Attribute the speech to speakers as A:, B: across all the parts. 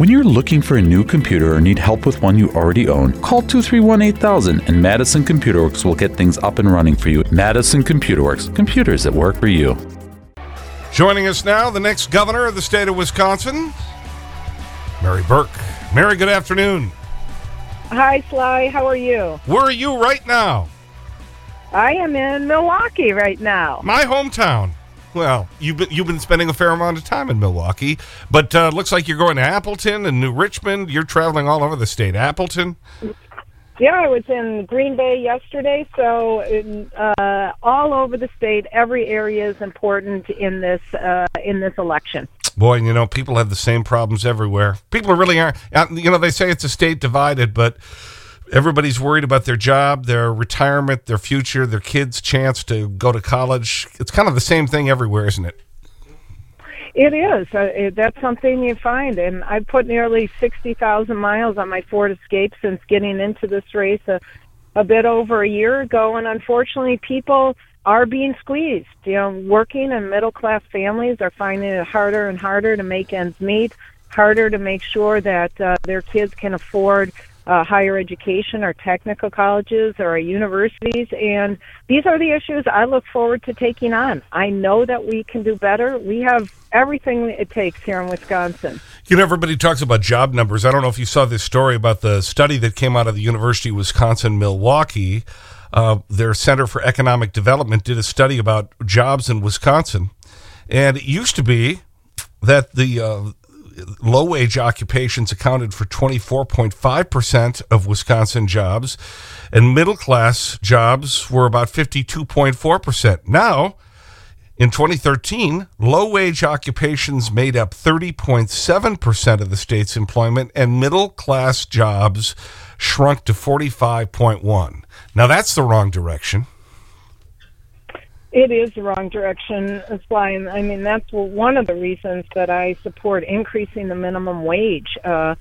A: When you're looking for a new computer or need help with one you already own, call 231 8000 and Madison Computer Works will get things up and running for you. Madison Computer Works, computers that work for you.
B: Joining us now, the next governor of the state of Wisconsin, Mary Burke. Mary, good afternoon.
C: Hi, Sly. How are you?
B: Where are you right now?
C: I am in Milwaukee right now.
B: My hometown. Well, you've been, you've been spending a fair amount of time in Milwaukee, but uh, looks like you're going to Appleton and New Richmond. You're traveling all over the state. Appleton?
C: Yeah, I was in Green Bay yesterday, so in, uh, all over the state, every area is important in this uh, in this election.
B: Boy, you know, people have the same problems everywhere. People really aren't, uh, you know, they say it's a state divided, but everybody's worried about their job, their retirement, their future, their kids' chance to go to college. It's kind of the same thing everywhere, isn't it?
C: It is. Uh, that's something you find. And I've put nearly 60,000 miles on my Ford Escape since getting into this race a, a bit over a year ago. And unfortunately, people are being squeezed. You know, working and middle class families are finding it harder and harder to make ends meet, harder to make sure that uh, their kids can afford uh, higher education our technical colleges or universities. And these are the issues I look forward to taking on. I know that we can do better. We have everything it takes here in Wisconsin.
B: You know, everybody talks about job numbers. I don't know if you saw this story about the study that came out of the University of Wisconsin-Milwaukee. Uh, their Center for Economic Development did a study about jobs in Wisconsin. And it used to be that the, uh, low wage occupations accounted for 24.5% of Wisconsin jobs, and middle class jobs were about 52.4%. Now, in 2013, low wage occupations made up 30.7% of the state's employment, and middle class jobs shrunk to 45.1. Now, that's the wrong direction.
C: It is the wrong direction, Sly. I mean, that's one of the reasons that I support increasing the minimum wage. Uh,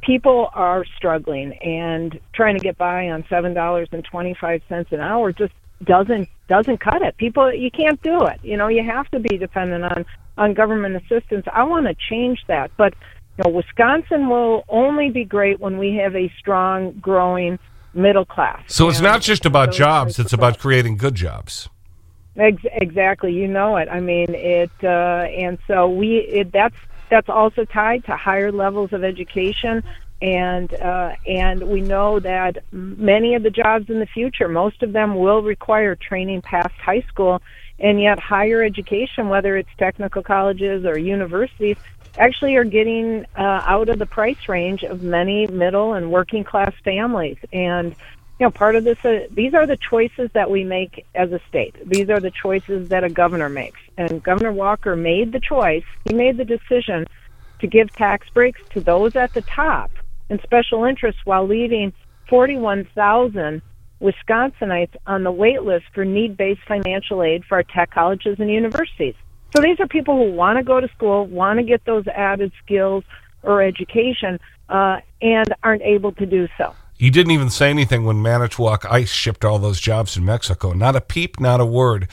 C: people are struggling, and trying to get by on seven dollars and twenty five cents an hour just doesn't doesn't cut it. People, you can't do it. You know, you have to be dependent on on government assistance. I want to change that, but you know, Wisconsin will only be great when we have a strong, growing middle class.
B: So it's not just about jobs; it's about creating good jobs.
C: Ex- exactly, you know it. I mean it, uh, and so we it, that's that's also tied to higher levels of education, and uh, and we know that many of the jobs in the future, most of them will require training past high school, and yet higher education, whether it's technical colleges or universities, actually are getting uh, out of the price range of many middle and working class families, and you know, part of this, uh, these are the choices that we make as a state. These are the choices that a governor makes. And Governor Walker made the choice, he made the decision to give tax breaks to those at the top and special interests while leaving 41,000 Wisconsinites on the wait list for need based financial aid for our tech colleges and universities. So these are people who want to go to school, want to get those added skills or education, uh, and aren't able to do so.
B: You didn't even say anything when Manitowoc Ice shipped all those jobs to Mexico. Not a peep, not a word.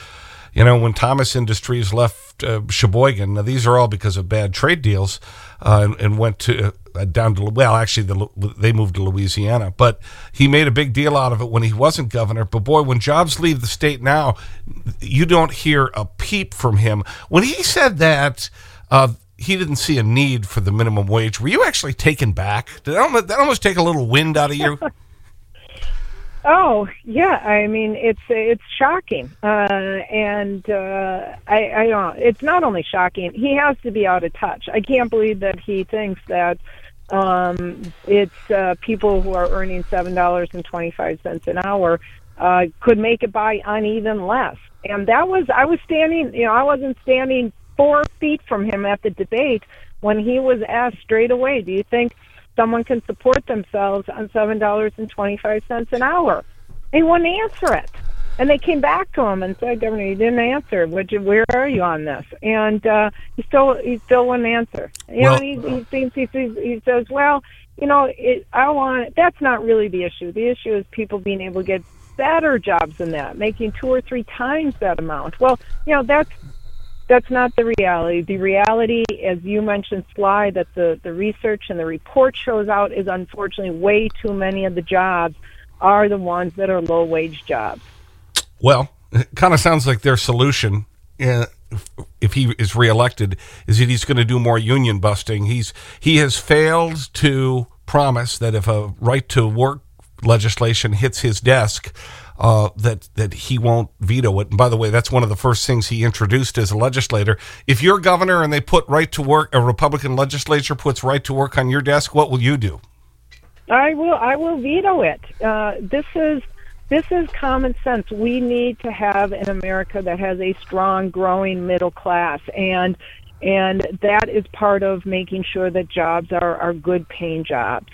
B: You know, when Thomas Industries left uh, Sheboygan, now these are all because of bad trade deals, uh, and, and, went to uh, down to, well, actually, the, they moved to Louisiana. But he made a big deal out of it when he wasn't governor. But boy, when jobs leave the state now, you don't hear a peep from him. When he said that, he didn't see a need for the minimum wage. Were you actually taken back? Did that almost, that almost take a little wind out of you?
C: oh yeah, I mean it's it's shocking, uh, and uh, I, I don't. It's not only shocking; he has to be out of touch. I can't believe that he thinks that um, it's uh, people who are earning seven dollars and twenty five cents an hour uh, could make it by on even less. And that was I was standing. You know, I wasn't standing four feet from him at the debate when he was asked straight away, do you think someone can support themselves on $7.25 an hour? He wouldn't answer it. And they came back to him and said, Governor, you didn't answer. Would you, where are you on this? And uh, he still he still wouldn't answer. You well, know, he, he seems he, he says, well, you know, it, I want. That's not really the issue. The issue is people being able to get better jobs than that, making two or three times that amount. Well, you know, that's that's not the reality. The reality, as you mentioned, Sly, that the, the research and the report shows out is unfortunately way too many of the jobs are the ones that are low wage jobs.
B: Well, it kind of sounds like their solution, uh, if he is reelected, is that he's going to do more union busting. He's, he has failed to promise that if a right to work legislation hits his desk, uh, that, that he won't veto it. And by the way, that's one of the first things he introduced as a legislator. If you're governor and they put right to work, a Republican legislature puts right to work on your desk, what will you do?
C: I will. I will veto it. Uh, this is this is common sense. We need to have an America that has a strong, growing middle class, and and that is part of making sure that jobs are are good paying jobs.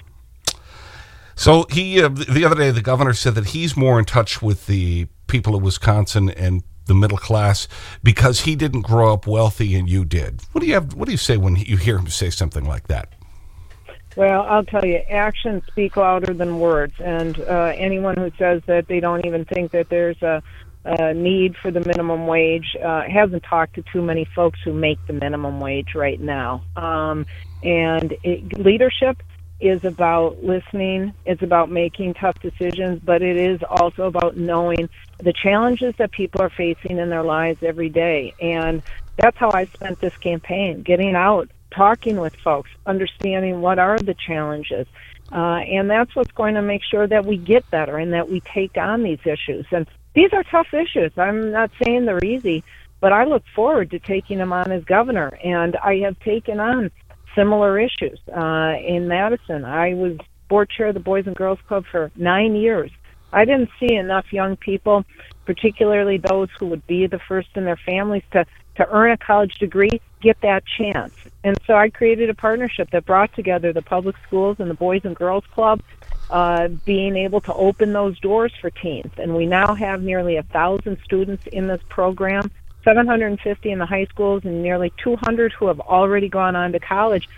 B: So he, uh, the other day, the governor said that he's more in touch with the people of Wisconsin and the middle class because he didn't grow up wealthy and you did. What do you have? What do you say when you hear him say something like that?
C: Well, I'll tell you, actions speak louder than words. And uh, anyone who says that they don't even think that there's a, a need for the minimum wage uh, hasn't talked to too many folks who make the minimum wage right now. Um, and it, leadership is about listening, it's about making tough decisions, but it is also about knowing the challenges that people are facing in their lives every day. And that's how I spent this campaign, getting out, talking with folks, understanding what are the challenges. Uh, and that's what's going to make sure that we get better and that we take on these issues. And these are tough issues. I'm not saying they're easy, but I look forward to taking them on as governor. And I have taken on similar issues. Uh, in Madison, I was board chair of the Boys and Girls Club for nine years. I didn't see enough young people, particularly those who would be the first in their families, to, to earn a college degree, get that chance. And so I created a partnership that brought together the public schools and the Boys and Girls Club, uh, being able to open those doors for teens. And we now have nearly a thousand students in this program 750 in the high schools and nearly 200 who have already gone on to college.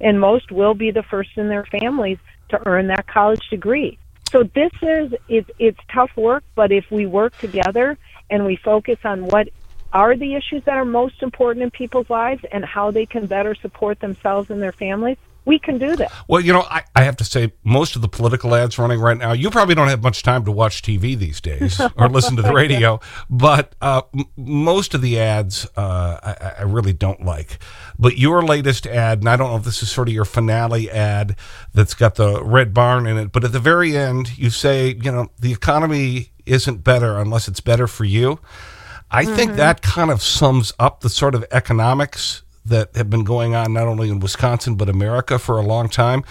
C: And most will be the first in their families to earn that college degree. So this is it's it's tough work, but if we work together and we focus on what are the issues that are most important in people's lives and how they can better support themselves and their families, we can do that.
B: Well, you know, I, I have to say, most of the political ads running right now, you probably don't have much time to watch TV these days or listen to the radio, but uh, most of the ads uh, I, I, really don't like. But your latest ad, and I don't know if this is sort of your finale ad that's got the red barn in it, but at the very end, you say, you know, the economy isn't better unless it's better for you. I -hmm. think mm-hmm. that kind of sums up the sort of economics that have been going on not only in Wisconsin, but America for a long time.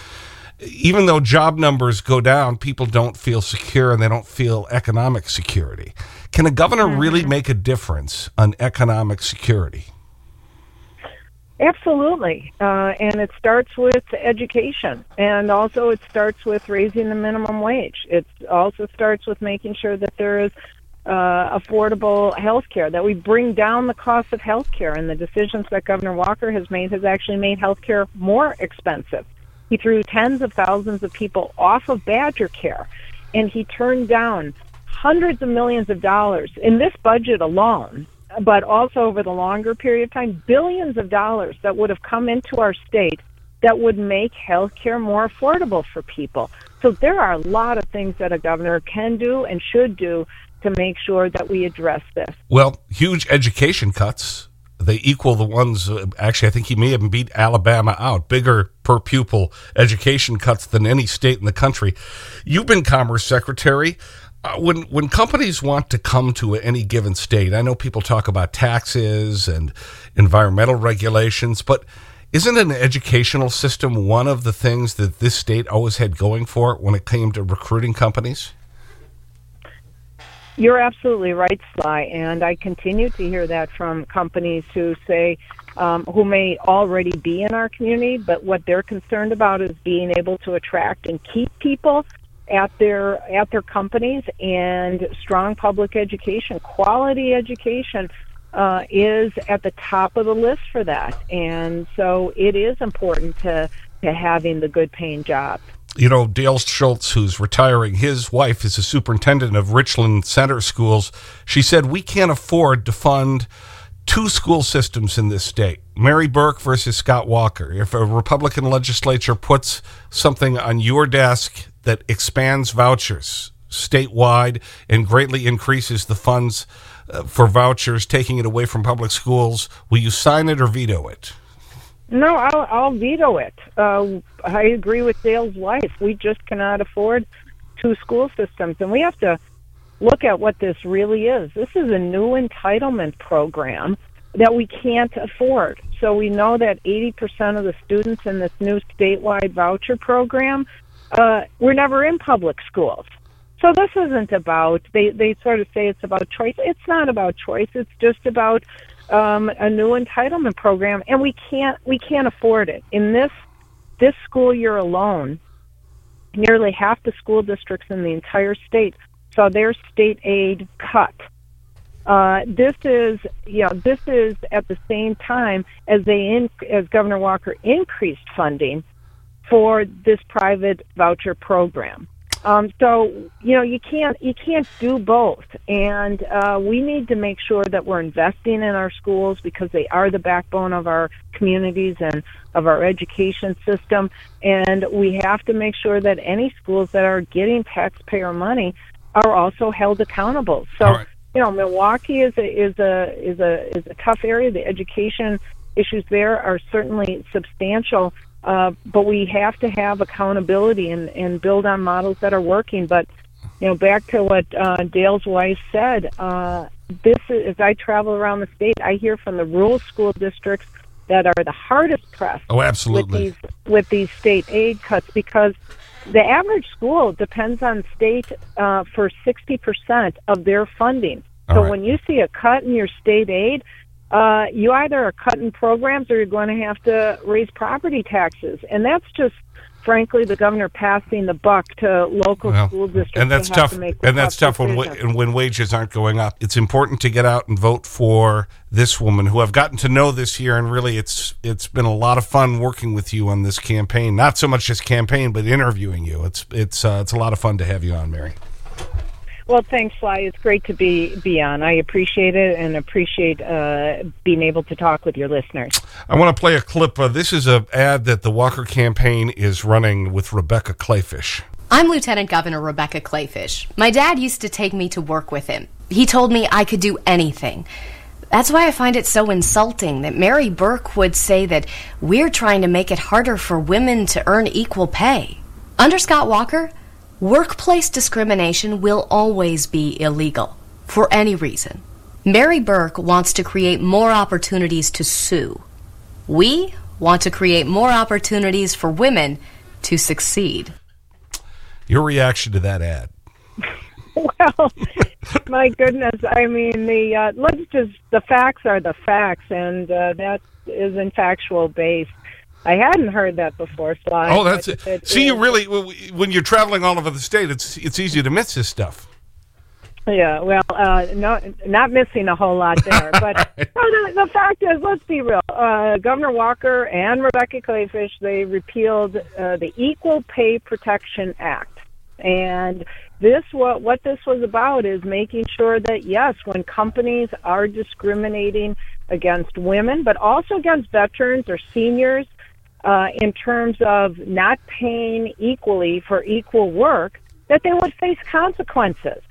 B: Even though job numbers go down, people don't feel secure and they don't feel economic security. Can a governor mm-hmm. really make a difference on economic security?
C: Absolutely. Uh, and it starts with education. And also it starts with raising the minimum wage. It also starts with making sure that there is uh, affordable health care, that we bring down the cost of health care. And the decisions that Governor Walker has made has actually made health care more expensive. He threw tens of thousands of people off of Badger Care, and he turned down hundreds of millions of dollars in this budget alone, but also over the longer period of time, billions of dollars that would have come into our state that would make health care more affordable for people. So there are a lot of things that a governor can do and should do to make sure that we address this.
B: Well, huge education cuts. They equal the ones, uh, actually, I think he may have beat Alabama out. Bigger per pupil education cuts than any state in the country. You've been Commerce Secretary. Uh, when, when companies want to come to any given state, I know people talk about taxes and environmental regulations, but isn't an educational system one of the things that this state always had going for it when it came to recruiting companies?
C: You're absolutely right, Sly, and I continue to hear that from companies who say, um, who may already be in our community, but what they're concerned about is being able to attract and keep people at their at their companies and strong public education, quality education uh, is at the top of the list for that, and so it is important to to having the good paying jobs
B: you know, Dale Schultz, who's retiring, his wife is a superintendent of Richland Center Schools. She said, we can't afford to fund two school systems in this state, Mary Burke versus Scott Walker. If a Republican legislature puts something on your desk that expands vouchers statewide and greatly increases the funds uh, for vouchers, taking it away from public schools, will you sign it or veto it?
C: No, I'll, I'll veto it. Uh, I agree with Dale's wife. We just cannot afford two school systems, and we have to look at what this really is. This is a new entitlement program that we can't afford. So we know that 80% of the students in this new statewide voucher program uh, were never in public schools. So this isn't about they they sort of say it's about choice. It's not about choice. It's just about um, a new entitlement program, and we can't we can't afford it in this this school year alone. Nearly half the school districts in the entire state saw their state aid cut. Uh, this is, you know, this is at the same time as they in, as Governor Walker increased funding for this private voucher program. Um, so you know you can't you can't do both, and uh, we need to make sure that we're investing in our schools because they are the backbone of our communities and of our education system. And we have to make sure that any schools that are getting taxpayer money are also held accountable. So right. you know Milwaukee is a is a is a is a tough area. The education issues there are certainly substantial uh, but we have to have accountability and, and build on models that are working. But you know, back to what uh, Dale's wife said, uh, this is, as I travel around the state, I hear from the rural school districts that are the hardest pressed.
B: Oh, absolutely.
C: With these with these state aid cuts because the average school depends on state uh, for sixty percent of their funding. So right. when you see a cut in your state aid, uh, you either are cutting programs or you're going to have to raise property taxes. And that's just, frankly, the governor passing the buck to local well, school districts.
B: And that's tough.
C: To
B: and that's tough when, when wages aren't going up. It's important to get out and vote for this woman who I've gotten to know this year. And really, it's it's been a lot of fun working with you on this campaign. Not so much this campaign, but interviewing you. It's, it's, uh, it's a lot of fun to have you on, Mary.
C: Well, thanks, Sly. It's great to be be on. I appreciate it and appreciate uh, being able to talk with your listeners.
B: I want to play a clip. Uh, this is an ad that the Walker campaign is running with Rebecca Kleefisch.
D: I'm Lieutenant Governor Rebecca Kleefisch. My dad used to take me to work with him. He told me I could do anything. That's why I find it so insulting that Mary Burke would say that we're trying to make it harder for women to earn equal pay. Under Scott Walker, Workplace discrimination will always be illegal, for any reason. Mary Burke wants to create more opportunities to sue. We want to create more opportunities for women to succeed.
B: Your reaction to that ad?
C: well, my goodness. I mean, the uh, let's just the facts are the facts, and uh, that is in factual base. I hadn't heard that before, Sly.
B: Oh, that's it. it See, you really, when you're traveling all over the state, it's it's easy to miss this stuff.
C: Yeah, well, uh, no, not missing a whole lot there. But right. no, the, the fact is, let's be real. Uh, Governor Walker and Rebecca Kleefisch, they repealed uh, the Equal Pay Protection Act. And this what what this was about is making sure that yes, when companies are discriminating against women, but also against veterans or seniors, uh, in terms of not paying equally for equal work, that they would face consequences.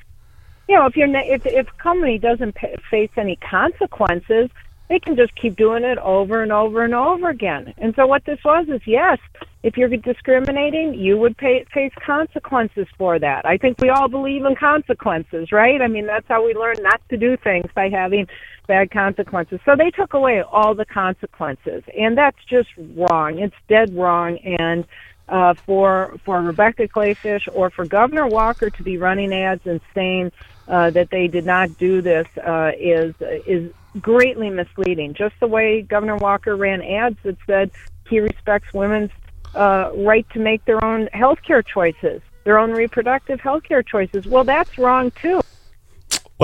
C: You know, if you're if if a company doesn't pay, face any consequences, they can just keep doing it over and over and over again. And so what this was is yes, if you're discriminating, you would pay, face consequences for that. I think we all believe in consequences, right? I mean, that's how we learn not to do things by having bad consequences. So they took away all the consequences, and that's just wrong. It's dead wrong. And uh, for for Rebecca Kleefisch or for Governor Walker to be running ads and saying uh, that they did not do this uh, is is greatly misleading. Just the way Governor Walker ran ads that said he respects women's uh, right to make their own health care choices, their own reproductive health care choices. Well, that's wrong too.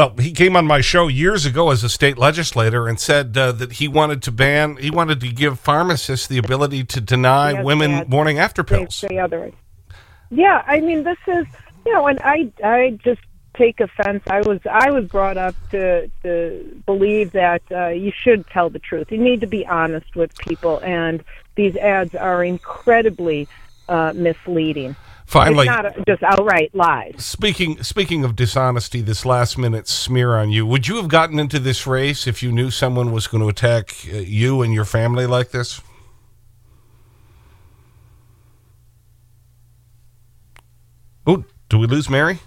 B: Well, he came on my show years ago as a state legislator and said uh, that he wanted to ban, he wanted to give pharmacists the ability to deny yes, women yes. morning after pills.
C: Say, say other. Yeah, I mean, this is, you know, and I, I just take offense. I was I was brought up to to believe that uh, you should tell the truth. You need to be honest with people, and these ads are incredibly uh, misleading.
B: Finally,
C: it's not just outright lies.
B: Speaking speaking of dishonesty, this last minute smear on you. Would you have gotten into this race if you knew someone was going to attack uh, you and your family like this? Oh, do we lose Mary?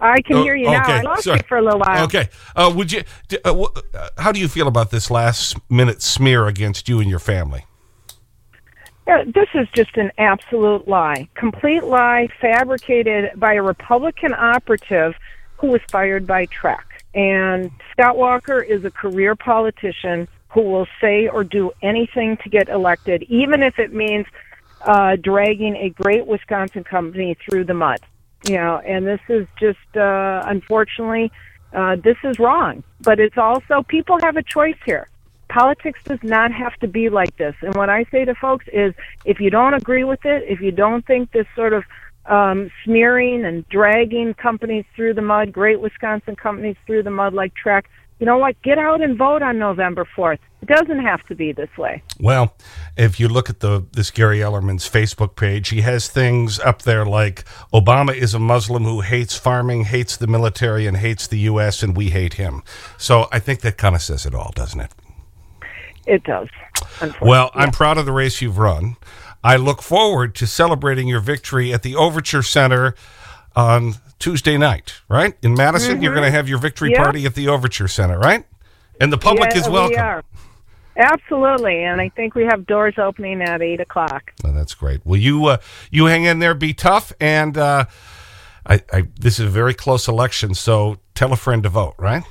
C: I can oh, hear you now. Okay. I lost Sorry. you for a little while.
B: Okay. Uh, would you? Uh, uh, how do you feel about this last minute smear against you and your family?
C: This is just an absolute lie, complete lie, fabricated by a Republican operative who was fired by Trek. And Scott Walker is a career politician who will say or do anything to get elected, even if it means uh, dragging a great Wisconsin company through the mud. You know, and this is just uh, unfortunately uh, this is wrong. But it's also people have a choice here. Politics does not have to be like this. And what I say to folks is, if you don't agree with it, if you don't think this sort of um, smearing and dragging companies through the mud, great Wisconsin companies through the mud like Trek, you know what? Get out and vote on November 4th. It doesn't have to be this way.
B: Well, if you look at the this Gary Ellerman's Facebook page, he has things up there like Obama is a Muslim who hates farming, hates the military, and hates the U.S., and we hate him. So I think that kind of says it all, doesn't it?
C: It does.
B: Well, I'm proud of the race you've run. I look forward to celebrating your victory at the Overture Center on Tuesday night, right? In Madison, -hmm. you're going to have your victory party at the Overture Center, right? And the public yeah, is welcome.
C: We are. Absolutely, and I think we have doors opening at 8 o'clock.
B: Oh, that's great. Well, you, uh, you hang in there, be tough, and uh, I, I, this is a very close election, so tell a friend to vote, right?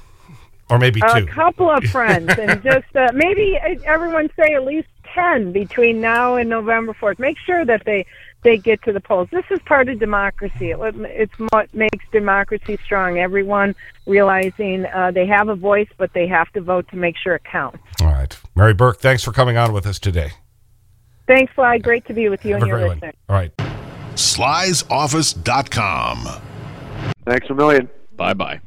B: Or maybe two.
C: A couple of friends, and just uh, maybe everyone say at least 10 between now and November 4th. Make sure that they they get to the polls. This is part of democracy. It, it's what makes democracy strong. Everyone realizing uh, they have a voice, but they have to vote to make sure it counts.
B: All right. Mary Burke, thanks for coming on with us today.
C: Thanks, Sly. Great to be with you
B: have
C: and your listeners.
B: All right.
E: Sly'sOffice.com.
F: Thanks a million.
B: Bye-bye.